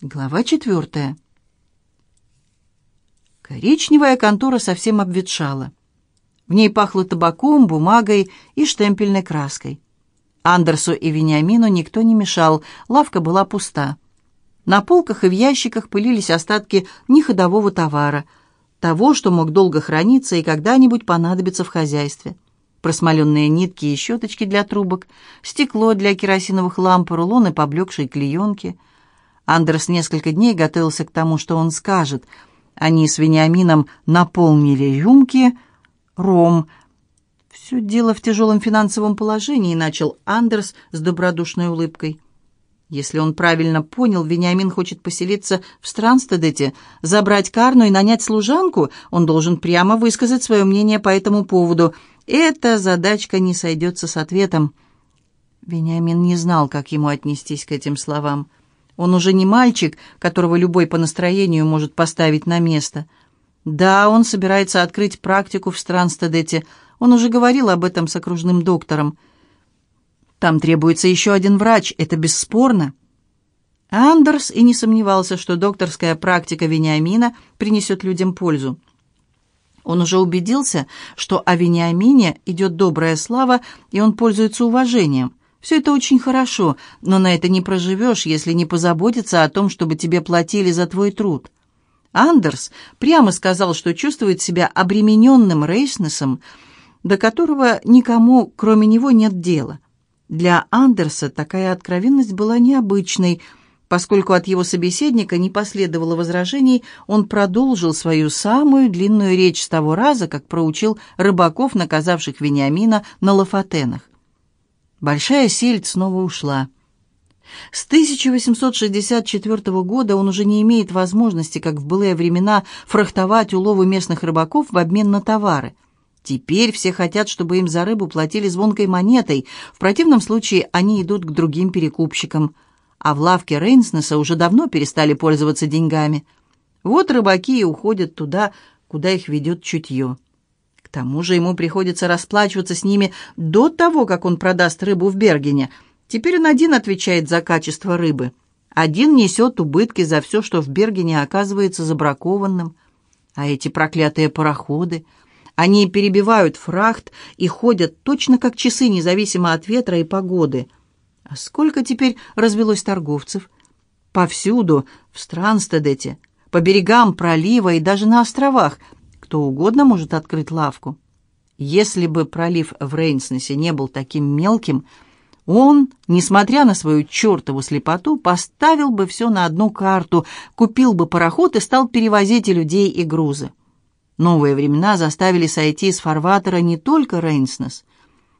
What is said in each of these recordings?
Глава четвертая. Коричневая контора совсем обветшала. В ней пахло табаком, бумагой и штемпельной краской. Андерсу и Вениамину никто не мешал, лавка была пуста. На полках и в ящиках пылились остатки неходового товара, того, что мог долго храниться и когда-нибудь понадобиться в хозяйстве. Просмоленные нитки и щеточки для трубок, стекло для керосиновых ламп, рулоны поблекшей клеенки — Андерс несколько дней готовился к тому, что он скажет. Они с Вениамином наполнили рюмки, ром. «Все дело в тяжелом финансовом положении», — начал Андерс с добродушной улыбкой. Если он правильно понял, Вениамин хочет поселиться в Странстедете, забрать Карну и нанять служанку, он должен прямо высказать свое мнение по этому поводу. Эта задачка не сойдется с ответом. Вениамин не знал, как ему отнестись к этим словам. Он уже не мальчик, которого любой по настроению может поставить на место. Да, он собирается открыть практику в Странстедете. Он уже говорил об этом с окружным доктором. Там требуется еще один врач, это бесспорно. Андерс и не сомневался, что докторская практика Вениамина принесет людям пользу. Он уже убедился, что о Вениамине идет добрая слава, и он пользуется уважением. Все это очень хорошо, но на это не проживешь, если не позаботиться о том, чтобы тебе платили за твой труд. Андерс прямо сказал, что чувствует себя обремененным Рейснесом, до которого никому, кроме него, нет дела. Для Андерса такая откровенность была необычной. Поскольку от его собеседника не последовало возражений, он продолжил свою самую длинную речь с того раза, как проучил рыбаков, наказавших Вениамина на Лафатенах. Большая сельдь снова ушла. С 1864 года он уже не имеет возможности, как в былые времена, фрахтовать уловы местных рыбаков в обмен на товары. Теперь все хотят, чтобы им за рыбу платили звонкой монетой, в противном случае они идут к другим перекупщикам. А в лавке Рейнснеса уже давно перестали пользоваться деньгами. Вот рыбаки и уходят туда, куда их ведет чутье. Тому же ему приходится расплачиваться с ними до того, как он продаст рыбу в Бергене. Теперь он один отвечает за качество рыбы. Один несет убытки за все, что в Бергене оказывается забракованным. А эти проклятые пароходы... Они перебивают фрахт и ходят точно как часы, независимо от ветра и погоды. А сколько теперь развелось торговцев? Повсюду, в Странстедете, по берегам пролива и даже на островах – кто угодно может открыть лавку. Если бы пролив в Рейнснесе не был таким мелким, он, несмотря на свою чертову слепоту, поставил бы все на одну карту, купил бы пароход и стал перевозить и людей, и грузы. Новые времена заставили сойти из фарватера не только Рейнснес.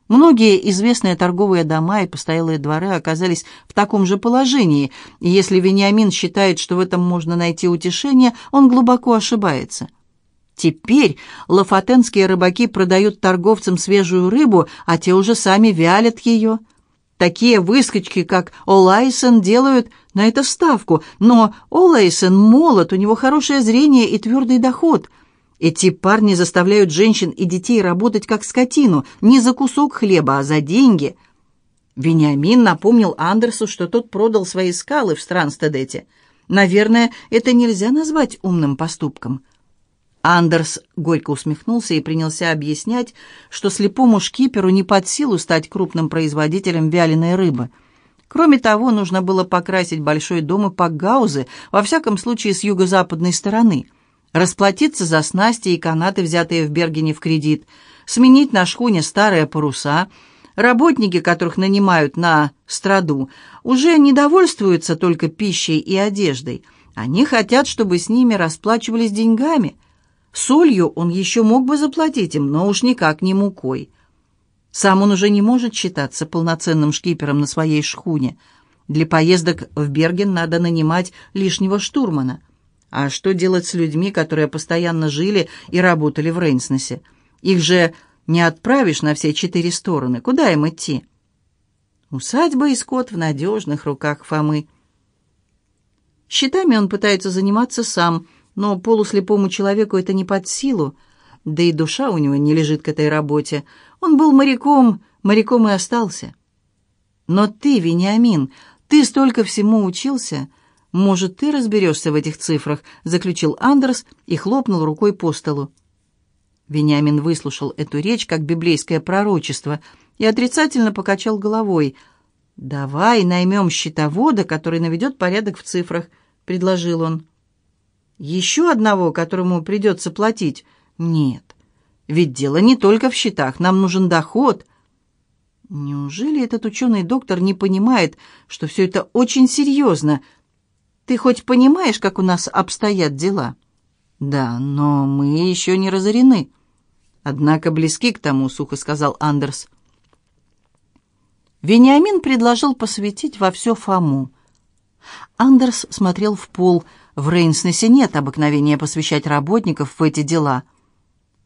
Многие известные торговые дома и постоялые дворы оказались в таком же положении, и если Вениамин считает, что в этом можно найти утешение, он глубоко ошибается – Теперь лафатенские рыбаки продают торговцам свежую рыбу, а те уже сами вялят ее. Такие выскочки, как Олайсен, делают на это ставку, но Олайсен молод, у него хорошее зрение и твердый доход. Эти парни заставляют женщин и детей работать как скотину, не за кусок хлеба, а за деньги. Вениамин напомнил Андерсу, что тот продал свои скалы в Странстедете. Наверное, это нельзя назвать умным поступком. Андерс горько усмехнулся и принялся объяснять, что слепому шкиперу не под силу стать крупным производителем вяленой рыбы. Кроме того, нужно было покрасить большой дом и пакгаузы, во всяком случае с юго-западной стороны, расплатиться за снасти и канаты, взятые в Бергене в кредит, сменить на шхуне старые паруса. Работники, которых нанимают на страду, уже не довольствуются только пищей и одеждой. Они хотят, чтобы с ними расплачивались деньгами – Солью он еще мог бы заплатить им, но уж никак не мукой. Сам он уже не может считаться полноценным шкипером на своей шхуне. Для поездок в Берген надо нанимать лишнего штурмана. А что делать с людьми, которые постоянно жили и работали в Рейнснесе? Их же не отправишь на все четыре стороны. Куда им идти? Усадьба и скот в надежных руках Фомы. Счетами он пытается заниматься сам – но полуслепому человеку это не под силу, да и душа у него не лежит к этой работе. Он был моряком, моряком и остался. Но ты, Вениамин, ты столько всему учился. «Может, ты разберешься в этих цифрах», — заключил Андерс и хлопнул рукой по столу. Вениамин выслушал эту речь как библейское пророчество и отрицательно покачал головой. «Давай наймем счетовода, который наведет порядок в цифрах», — предложил он. «Еще одного, которому придется платить?» «Нет. Ведь дело не только в счетах, нам нужен доход». Неужели этот ученый-доктор не понимает, что все это очень серьезно — ты хоть понимаешь, как у нас обстоят дела? Да, но мы еще не разорены. Однако близки к тому, сухо сказал Андерс. Вениамин предложил посвятить во все Фому. Андерс смотрел в пол. В Рейнснесе нет обыкновения посвящать работников в эти дела.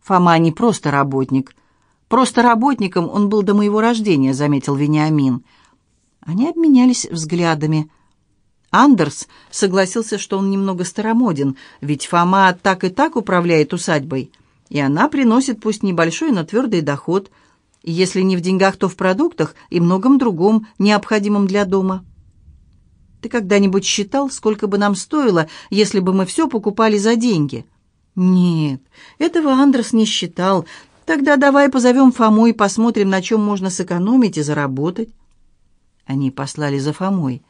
Фома не просто работник. Просто работником он был до моего рождения, заметил Вениамин. Они обменялись взглядами. Андерс согласился, что он немного старомоден, ведь Фома так и так управляет усадьбой, и она приносит пусть небольшой, но твердый доход, если не в деньгах, то в продуктах и многом другом, необходимом для дома. Ты когда-нибудь считал, сколько бы нам стоило, если бы мы все покупали за деньги? Нет, этого Андерс не считал. Тогда давай позовем Фому и посмотрим, на чем можно сэкономить и заработать. Они послали за Фомой.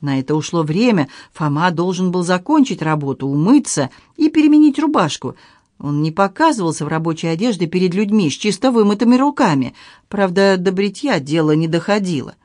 На это ушло время. Фома должен был закончить работу, умыться и переменить рубашку. Он не показывался в рабочей одежде перед людьми с чисто вымытыми руками. Правда, до бритья дело не доходило.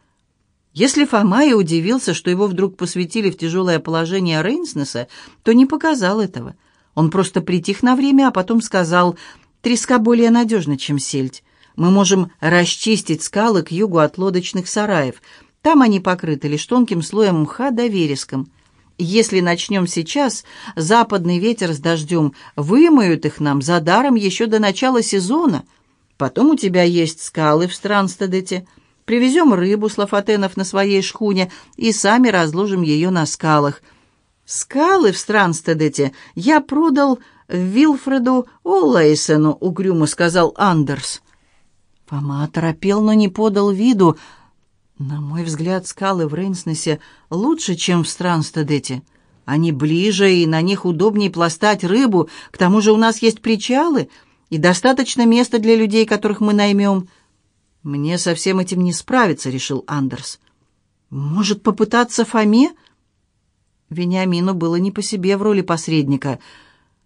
Если Фома и удивился, что его вдруг посвятили в тяжелое положение Рейнснеса, то не показал этого. Он просто притих на время, а потом сказал, «Треска более надежна, чем сельдь. Мы можем расчистить скалы к югу от лодочных сараев». Там они покрыты лишь тонким слоем мха да вереском. Если начнем сейчас, западный ветер с дождем вымоют их нам за даром еще до начала сезона. Потом у тебя есть скалы в Странстедете. Привезем рыбу с лафатенов на своей шхуне и сами разложим ее на скалах. Скалы в Странстедете я продал Вилфреду Оллейсену, угрюмо сказал Андерс. Фома оторопел, но не подал виду, на мой взгляд, скалы в Рейнснесе лучше, чем в Странстедете. Они ближе, и на них удобнее пластать рыбу. К тому же у нас есть причалы и достаточно места для людей, которых мы наймем. Мне со всем этим не справиться, решил Андерс. Может, попытаться Фоме? Вениамину было не по себе в роли посредника.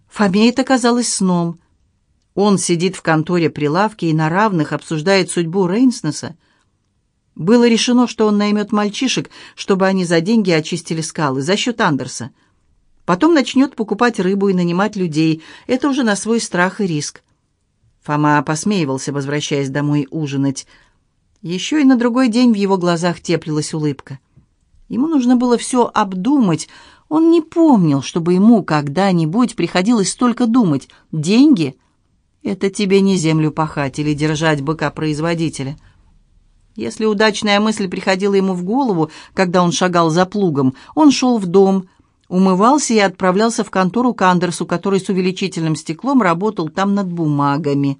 Фоме это казалось сном. Он сидит в конторе при лавке и на равных обсуждает судьбу Рейнснеса. Было решено, что он наймет мальчишек, чтобы они за деньги очистили скалы, за счет Андерса. Потом начнет покупать рыбу и нанимать людей. Это уже на свой страх и риск. Фома посмеивался, возвращаясь домой ужинать. Еще и на другой день в его глазах теплилась улыбка. Ему нужно было все обдумать. Он не помнил, чтобы ему когда-нибудь приходилось столько думать. Деньги — это тебе не землю пахать или держать быка-производителя. — если удачная мысль приходила ему в голову, когда он шагал за плугом, он шел в дом, умывался и отправлялся в контору к Андерсу, который с увеличительным стеклом работал там над бумагами.